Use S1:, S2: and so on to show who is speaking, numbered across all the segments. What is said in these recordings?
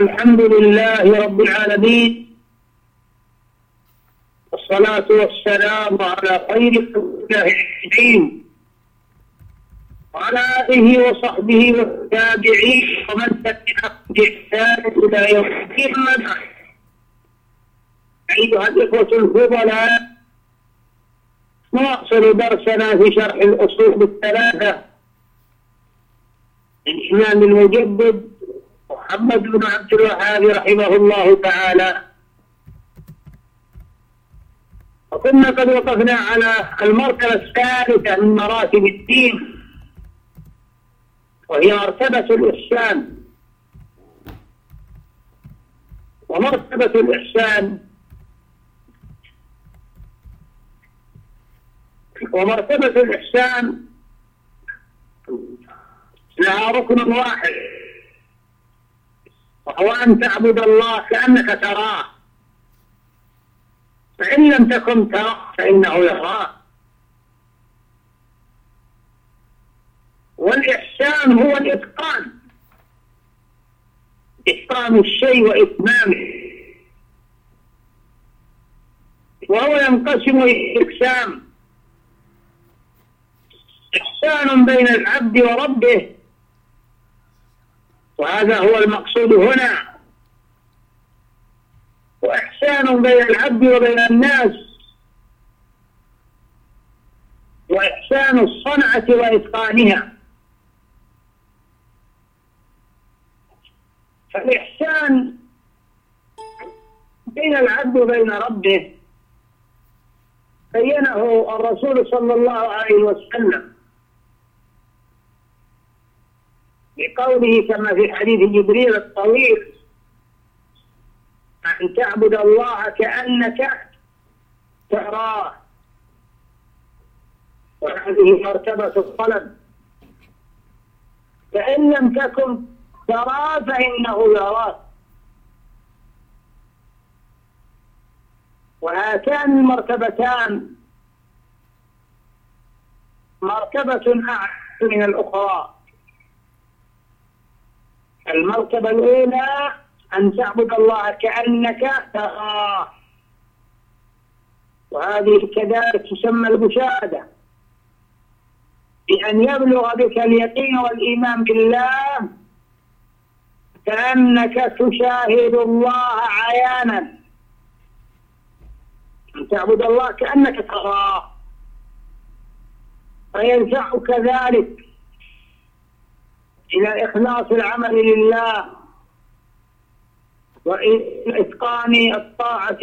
S1: الحمد لله رب العالمين والصلاة والسلام على خير الله الدين وعلى آله وصحبه والتابعين ومن تبعهم بإحسان إلى يوم الدين أيها الإخوة الفضلاء نواصل درسنا في شرح الأصول الثلاثة؟ للإمام المجدد محمد بن عبد الوهاب رحمه الله تعالى. وكنا قد وقفنا على المرتبة الثالثة من مراتب الدين وهي مرتبة الإحسان. ومرتبة الإحسان ومرتبة الإحسان لها ركن واحد. وهو أن تعبد الله كأنك تراه. فإن لم تكن تراه فإنه يراك. والإحسان هو الإتقان. إتقان الشيء وإتمامه. وهو ينقسم إلى إقسام إحسان بين العبد وربه. وهذا هو المقصود هنا. وإحسان بين العبد وبين الناس. وإحسان الصنعة وإتقانها. فالإحسان بين العبد وبين ربه بينه الرسول صلى الله عليه وسلم. بقوله كما في حديث جبريل الطويل أن تعبد الله كأنك تراه. وهذه مرتبة الطلب. فإن لم تكن تراه فإنه يراك. وهاتان المرتبتان. مرتبة أعلى من الأخرى. المرتبة الأولى أن تعبد الله كأنك تراه وهذه كذلك تسمى المشاهدة. بأن يبلغ بك اليقين والإيمان بالله كأنك تشاهد الله عيانا أن تعبد الله كأنك تراه. فينفعك ذلك. إلى إخلاص العمل لله وإتقان الطاعة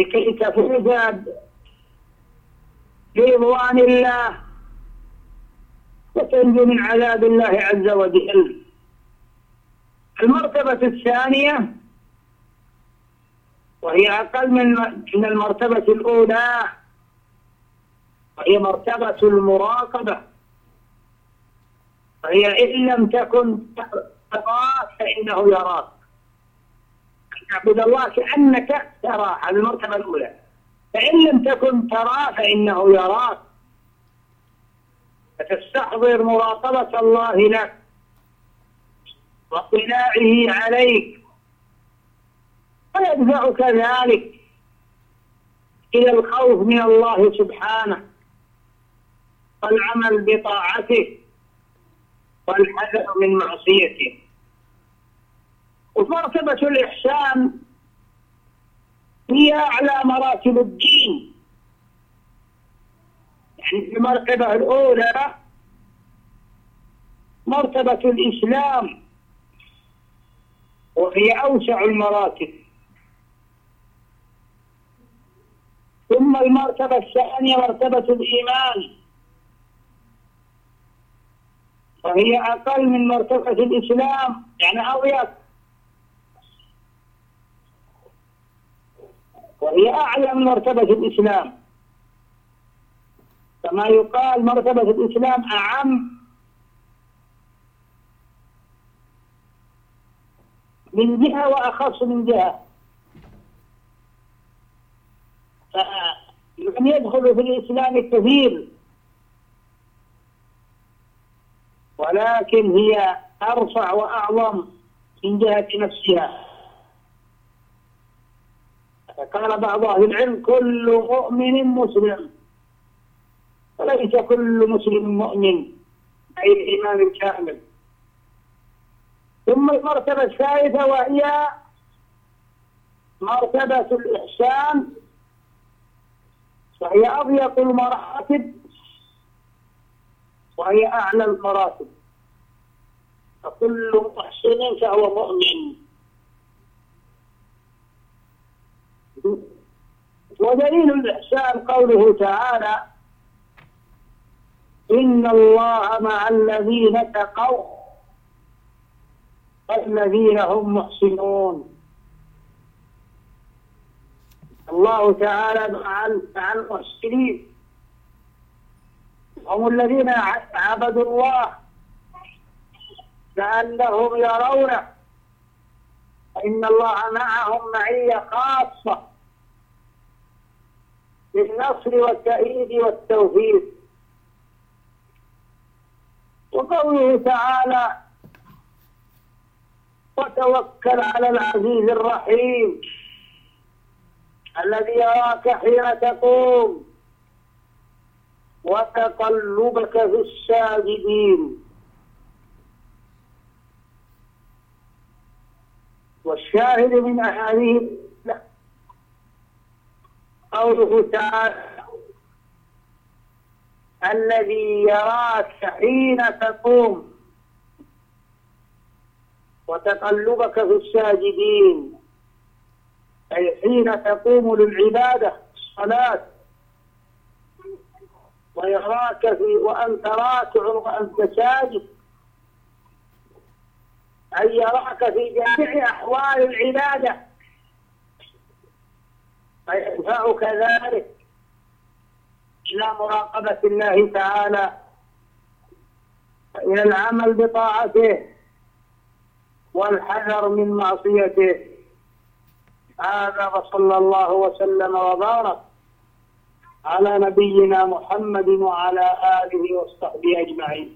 S1: لكي تفوز برضوان الله وتنجو من عذاب الله عز وجل. المرتبة الثانية وهي أقل من من المرتبة الأولى وهي مرتبة المراقبة. فهي إن لم تكن تراك فإنه يراك. تعبد الله كأنك تراه هذه المرتبة الأولى. فإن لم تكن تراه فإنه يراك. فتستحضر مراقبة الله لك واطلاعه عليك. ويدفعك ذلك إلى الخوف من الله سبحانه والعمل بطاعته. والحذر من معصيته. ومرتبة الإحسان هي أعلى مراتب الدين. يعني المرتبة الأولى مرتبة الإسلام وهي أوسع المراتب. ثم المرتبة الثانية مرتبة الإيمان. وهي أقل من مرتبة الإسلام. يعني أضيق وهي أعلى من مرتبة الإسلام. كما يقال مرتبة الإسلام أعم من جهة وأخص من جهة. فمن يدخل في الإسلام كثير ولكن هي أرفع وأعظم من جهة نفسها. قال بعض أهل العلم كل مؤمن مسلم. وليس كل مسلم مؤمن أي الإيمان الكامل. ثم المرتبة الثالثة وهي مرتبة الإحسان. وهي أضيق المراتب وهي أعلى المراتب. فكل محسن فهو مؤمن. ودليل الإحسان قوله تعالى إن الله مع الذين تقوا والذين هم محسنون. الله تعالى مع المحسنين. هم الذين عبدوا الله كأنهم يرونه فإن الله معهم معية خاصة بالنصر والتأييد والتوفيق وقوله تعالى وتوكل على العزيز الرحيم الذي يراك حين تقوم وتقلبك في الساجدين. والشاهد من هذه قوله تعالى الذي يراك حين تقوم وتقلبك في الساجدين أي حين تقوم للعبادة الصلاة ويراك في وأنت راكع وأنت ساجد. أن يراك في جميع أحوال العبادة. فيدفعك ذلك. إلى مراقبة الله تعالى. إلى العمل بطاعته. والحذر من معصيته. هذا وصلى الله وسلم وبارك على نبينا محمد وعلى آله وصحبه أجمعين.